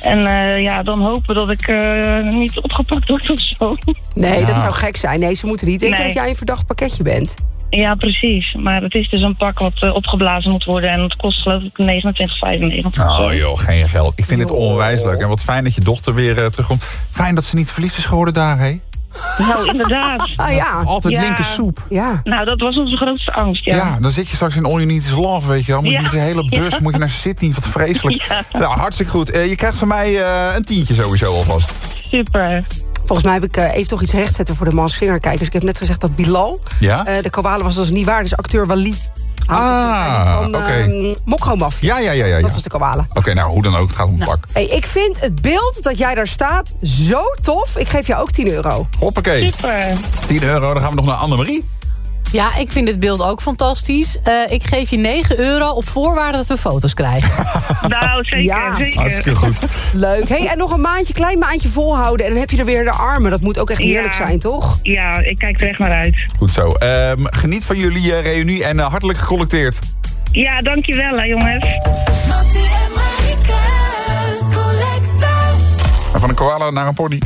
Speaker 29: En eh, ja, dan hopen dat ik eh, niet opgepakt word of zo.
Speaker 3: Nee, dat zou gek zijn. Nee, ze moeten niet denken
Speaker 29: Nee.
Speaker 3: dat jij een verdacht pakketje bent.
Speaker 29: Ja, precies. Maar het is dus een pak wat opgeblazen moet worden. En het kost geloof ik 29,95.
Speaker 27: Oh joh, geen geld. Ik vind het onwijs leuk. En wat fijn dat je dochter weer terugkomt. Fijn dat ze niet verliefd is geworden daar, hé.
Speaker 29: Nou, inderdaad.
Speaker 3: Ah ja.
Speaker 27: Altijd
Speaker 29: Ja.
Speaker 27: linker soep.
Speaker 3: Ja.
Speaker 29: Nou, dat was onze grootste angst, ja.
Speaker 27: Ja. dan zit je straks in All You Need Is Love, weet je wel. Moet je met de hele bus
Speaker 29: Ja.
Speaker 27: moet je naar Sydney, wat vreselijk.
Speaker 29: Ja.
Speaker 27: Nou, hartstikke goed. Eh, je krijgt van mij eh, een tientje sowieso alvast.
Speaker 29: Super.
Speaker 3: Volgens mij heb ik eh, even toch iets rechtzetten voor de Masked Singer kijkers. Ik heb net gezegd dat Bilal,
Speaker 27: Ja?
Speaker 3: eh, de koala was dus niet waar. Dus acteur Walid.
Speaker 27: Ah, oké.
Speaker 3: uh, Mokro Mafia.
Speaker 27: Ja, ja, ja, ja. ja.
Speaker 3: Dat was de koala.
Speaker 27: Oké, nou hoe dan ook, het gaat om het pak.
Speaker 3: Hey, ik vind het beeld dat jij daar staat zo tof. Ik geef jou ook 10 euro.
Speaker 27: Hoppakee.
Speaker 29: Super.
Speaker 27: 10 euro, dan gaan we nog naar Annemarie.
Speaker 2: Ja, ik vind het beeld ook fantastisch. Eh, ik geef je 9 euro op voorwaarde dat we foto's krijgen.
Speaker 29: Nou, zeker,
Speaker 3: Ja.
Speaker 29: zeker.
Speaker 27: Hartstikke goed.
Speaker 3: Leuk. Hey, en nog een maandje, klein maandje volhouden. En dan heb je er weer de armen. Dat moet ook echt heerlijk
Speaker 29: Ja.
Speaker 3: zijn, toch?
Speaker 29: Ja, ik kijk er echt naar uit.
Speaker 27: Goed zo. Ehm, geniet van jullie eh, reunie en eh, hartelijk gecollecteerd.
Speaker 29: Ja, dankjewel hè, jongens.
Speaker 1: En
Speaker 27: van een koala naar een pony.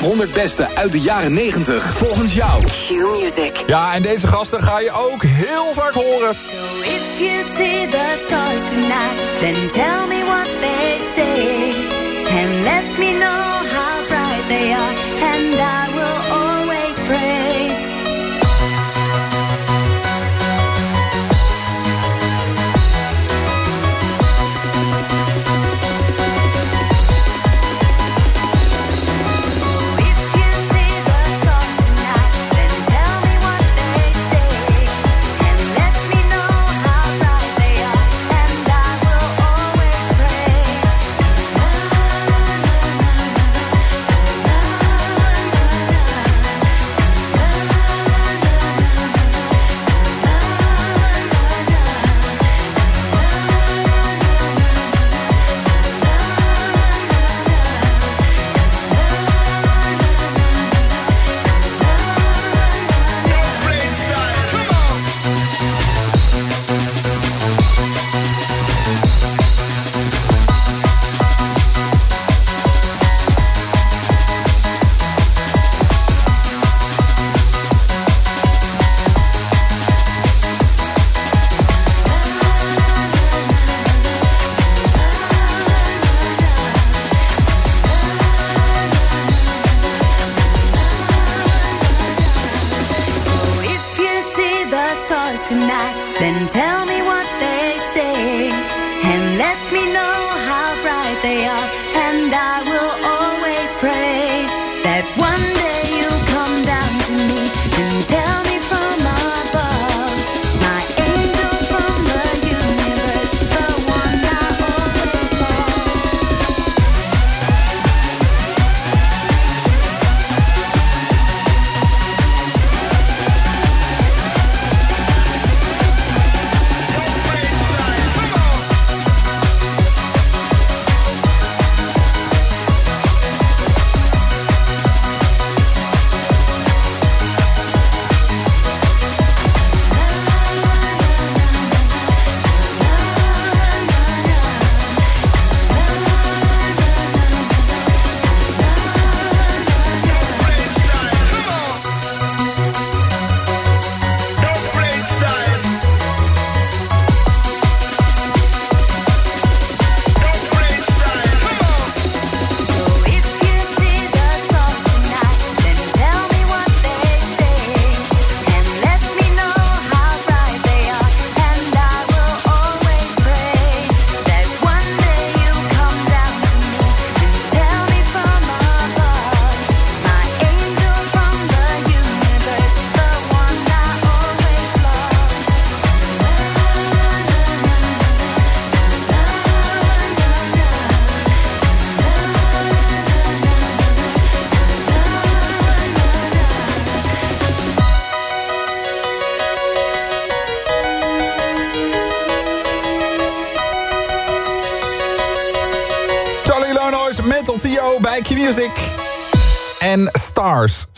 Speaker 30: 100 beste uit de jaren 90. Volgens jou.
Speaker 31: Q-Music.
Speaker 1: Ja, en deze gasten ga je ook heel vaak horen.
Speaker 11: So if you see the stars tonight, then tell me what they say. And let me know.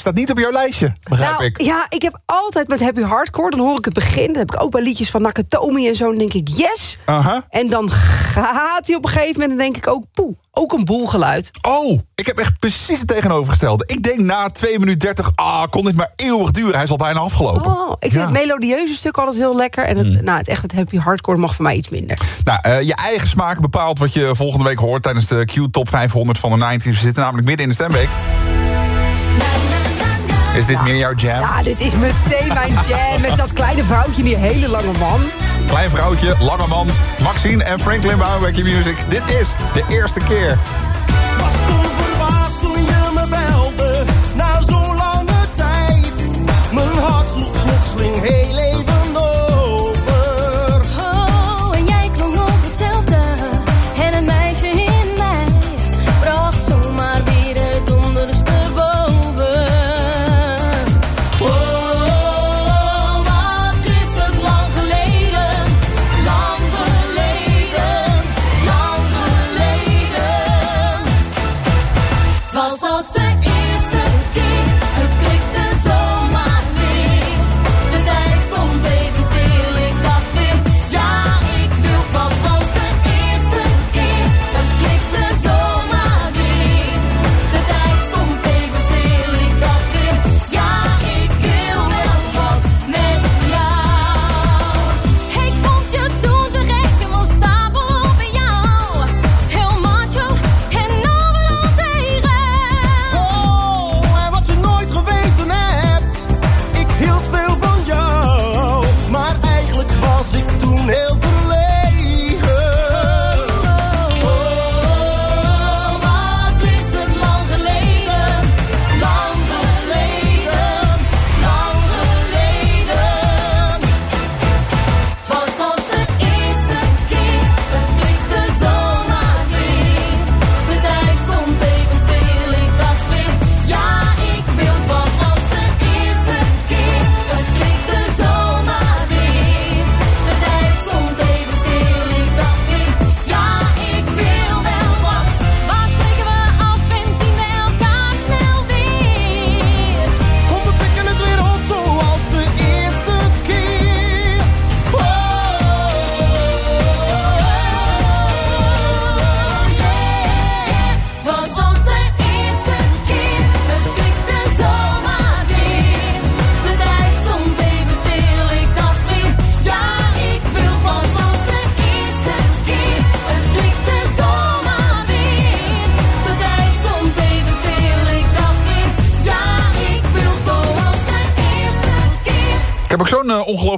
Speaker 1: Staat niet op jouw lijstje, begrijp
Speaker 3: nou,
Speaker 1: ik.
Speaker 3: Ja, ik heb altijd met Happy Hardcore, dan hoor ik het begin. Dan heb ik ook bij liedjes van Nakatomi en zo. Dan denk ik, yes. En dan gaat hij op een gegeven moment en denk ik ook, poeh, ook een boelgeluid.
Speaker 1: Oh, ik heb echt precies het tegenovergestelde. Ik denk na 2 minuten 30, ah, kon dit maar eeuwig duren. Hij is al bijna afgelopen.
Speaker 3: Oh, ik vind
Speaker 1: Ja.
Speaker 3: het melodieuze stuk altijd heel lekker. En het, nou, het echt het Happy Hardcore mag voor mij iets minder.
Speaker 1: Nou, eh, je eigen smaak bepaalt wat je volgende week hoort tijdens de Q Top 500 van de 90s. We zitten namelijk midden in de stemweek. Is dit meer jouw jam?
Speaker 3: Ja, dit is meteen mijn jam. Met dat kleine vrouwtje en die hele lange man.
Speaker 1: Klein vrouwtje, lange man, Maxine en Franklin Bauer bij Q-Music. Dit is de eerste keer.
Speaker 32: Verbaasd toen je me belde, na zo'n lange tijd. Mijn hart sloeg plotseling heel even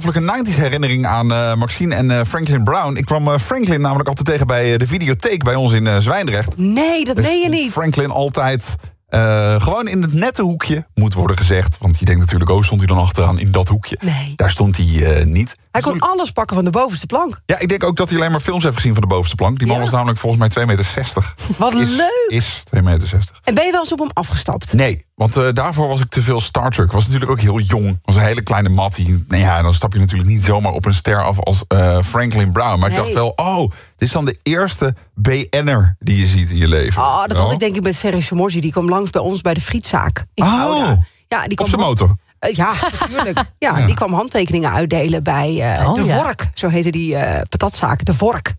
Speaker 1: ongelofelijke 90s herinnering aan eh, Maxine en eh, Franklin Brown. Ik kwam eh, Franklin namelijk altijd tegen bij de videotheek bij ons in Zwijndrecht.
Speaker 3: Nee, dat
Speaker 1: Dus
Speaker 3: meen je niet.
Speaker 1: Franklin altijd eh, gewoon in het nette hoekje, moet worden gezegd. Want je denkt natuurlijk, oh, stond hij dan achteraan in dat hoekje?
Speaker 3: Nee.
Speaker 1: Daar stond hij eh, niet.
Speaker 3: Hij kon alles pakken van de bovenste plank.
Speaker 1: Ja, ik denk ook dat hij alleen maar films heeft gezien van de bovenste plank. Die man was namelijk volgens mij 2,60 meter.
Speaker 3: Wat
Speaker 1: is,
Speaker 3: leuk.
Speaker 1: Is 2,60 meter.
Speaker 3: En ben je wel eens op hem afgestapt?
Speaker 1: Nee, want eh, daarvoor was ik te veel Star Trek. Was natuurlijk ook heel jong. Was een hele kleine mattie. Nou ja, dan stap je natuurlijk niet zomaar op een ster af als Franklin Brown. Maar ik
Speaker 3: Nee.
Speaker 1: dacht wel, oh, dit is dan de eerste BN'er die je ziet in je leven.
Speaker 3: Oh, dat had ik denk ik met Ferry Somorzi. Die kwam langs bij ons bij de frietzaak. In
Speaker 1: Oh.
Speaker 3: Ja, die
Speaker 1: Op
Speaker 3: kwam
Speaker 1: zijn motor.
Speaker 3: Eh, ja, natuurlijk. Ja,
Speaker 1: Ja.
Speaker 3: die kwam handtekeningen uitdelen bij eh,
Speaker 2: Oh,
Speaker 3: De
Speaker 2: ja.
Speaker 3: Vork. Zo heette die eh, patatzaak, De Vork.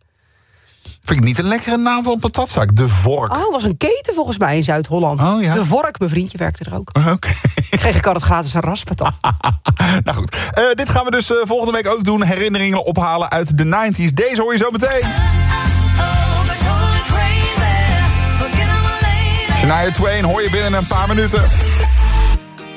Speaker 1: Vind ik niet een lekkere naam voor een patatzaak. De Vork.
Speaker 3: Oh, was een keten volgens mij in Zuid-Holland.
Speaker 1: Oh, ja.
Speaker 3: De Vork, mijn vriendje werkte er ook.
Speaker 1: Oké.
Speaker 3: Ik kreeg ik altijd gratis een raspatat.
Speaker 1: nou goed. Eh, dit gaan we dus eh, volgende week ook doen. Herinneringen ophalen uit de 90s. Deze hoor je zo meteen. Shania Twain hoor je binnen een paar minuten.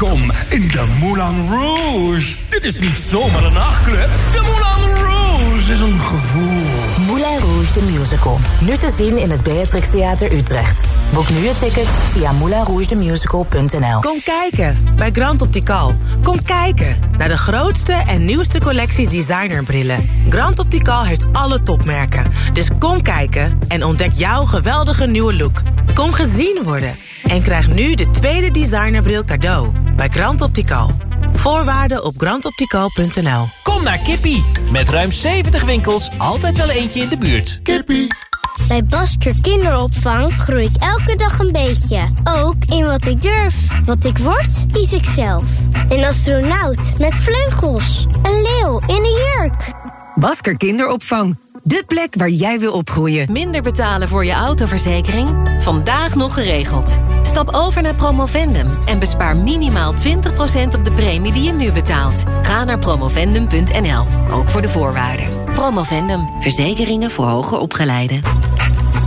Speaker 4: Welkom in de Moulin Rouge. Dit is niet zomaar een nachtclub. De Moulin Rouge is een gevoel.
Speaker 11: Moulin Rouge the Musical. Nu te zien in het Beatrix Theater Utrecht. Boek nu je ticket via moulinrougethemusical.nl
Speaker 14: Kom kijken bij Grand Optical. Kom kijken naar de grootste en nieuwste collectie designerbrillen. Grand Optical heeft alle topmerken. Dus kom kijken en ontdek jouw geweldige nieuwe look. Kom gezien worden en krijg nu de tweede designerbril cadeau bij Grand Optical. Voorwaarden op grandoptical.nl.
Speaker 33: Kom naar Kippie. Met ruim 70 winkels, altijd wel eentje in de buurt. Kippie.
Speaker 34: Bij Basker Kinderopvang groei ik elke dag een beetje. Ook in wat ik durf. Wat ik word, kies ik zelf. Een astronaut met vleugels. Een leeuw in een jurk.
Speaker 35: Basker Kinderopvang. De plek waar jij wil opgroeien.
Speaker 18: Minder betalen voor je autoverzekering? Vandaag nog geregeld. Stap over naar Promovendum en bespaar minimaal 20% op de premie die je nu betaalt. Ga naar promovendum.nl, ook voor de voorwaarden. Promovendum, verzekeringen voor hoger opgeleiden.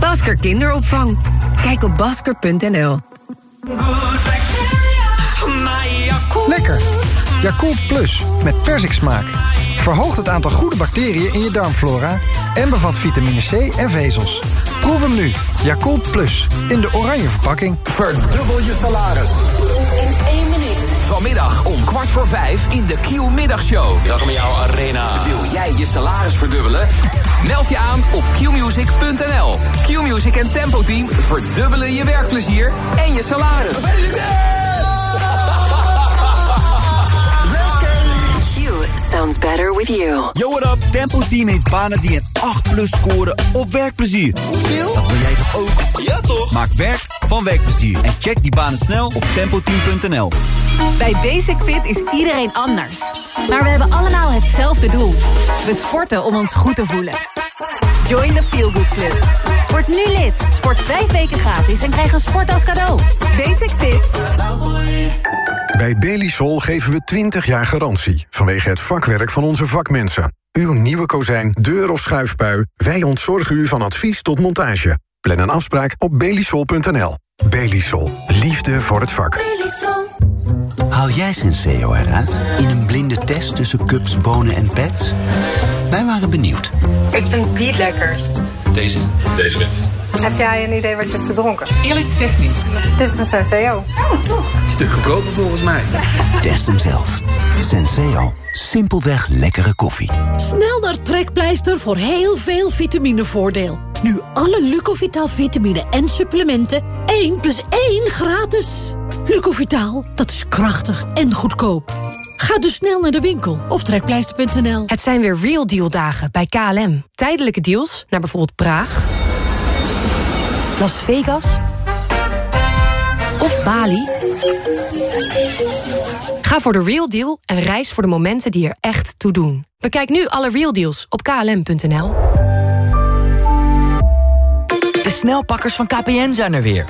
Speaker 35: Basker Kinderopvang. Kijk op basker.nl.
Speaker 12: Lekker. Yakult Plus met persiksmaak. Verhoogt het aantal goede bacteriën in je darmflora en bevat vitamine C en vezels. Proef hem nu. Yakult Plus in de oranje verpakking.
Speaker 25: Verdubbel je salaris.
Speaker 36: In één minuut.
Speaker 25: Vanmiddag om kwart voor vijf in de Q-middagshow. Welkom in jouw arena. Wil jij je salaris verdubbelen? Meld je aan op qmusic.nl. Q-Music en Tempo Team verdubbelen je werkplezier en je salaris.
Speaker 36: Sounds better with you.
Speaker 37: Yo, what up? Tempo Team heeft banen die een 8 plus scoren op werkplezier. Hoeveel? Dat wil jij toch ook? Ja, toch? Maak werk van werkplezier. En check die banen snel op tempoteam.nl.
Speaker 13: Bij Basic Fit is iedereen anders. Maar we hebben allemaal hetzelfde doel. We sporten om ons goed te voelen. Join the Feel Good Club. Word nu lid. Sport vijf weken gratis en krijg een sport als cadeau. Basic Fit.
Speaker 38: Bij Belisol geven we 20 jaar garantie vanwege het vakwerk van onze vakmensen. Uw nieuwe kozijn, deur of schuifpui, wij ontzorgen u van advies tot montage. Plan een afspraak op belisol.nl. Belisol, liefde voor het vak.
Speaker 39: Haal jij Senseo eruit in een blinde test tussen cups, bonen en pets? Wij waren benieuwd.
Speaker 40: Ik vind die het lekkerst.
Speaker 39: Deze? Deze wit.
Speaker 40: Heb jij een idee wat je hebt gedronken?
Speaker 39: Eerlijk gezegd niet.
Speaker 40: Dit is een Senseo. Oh, toch?
Speaker 39: Stuk goedkoper volgens mij. Test hem zelf. Senseo. Simpelweg lekkere koffie.
Speaker 41: Snel naar Trekpleister voor heel veel vitaminevoordeel. Nu alle Lucovitaal vitamine en supplementen 1 plus 1 gratis. Lucovitaal, dat is krachtig en goedkoop. Ga dus snel naar de winkel of trekpleister.nl.
Speaker 22: Het zijn weer Real Deal dagen bij KLM. Tijdelijke deals naar bijvoorbeeld Praag, Las Vegas of Bali? Ga voor de Real Deal en reis voor de momenten die er echt toe doen. Bekijk nu alle Real Deals op klm.nl.
Speaker 42: De snelpakkers van KPN zijn er weer.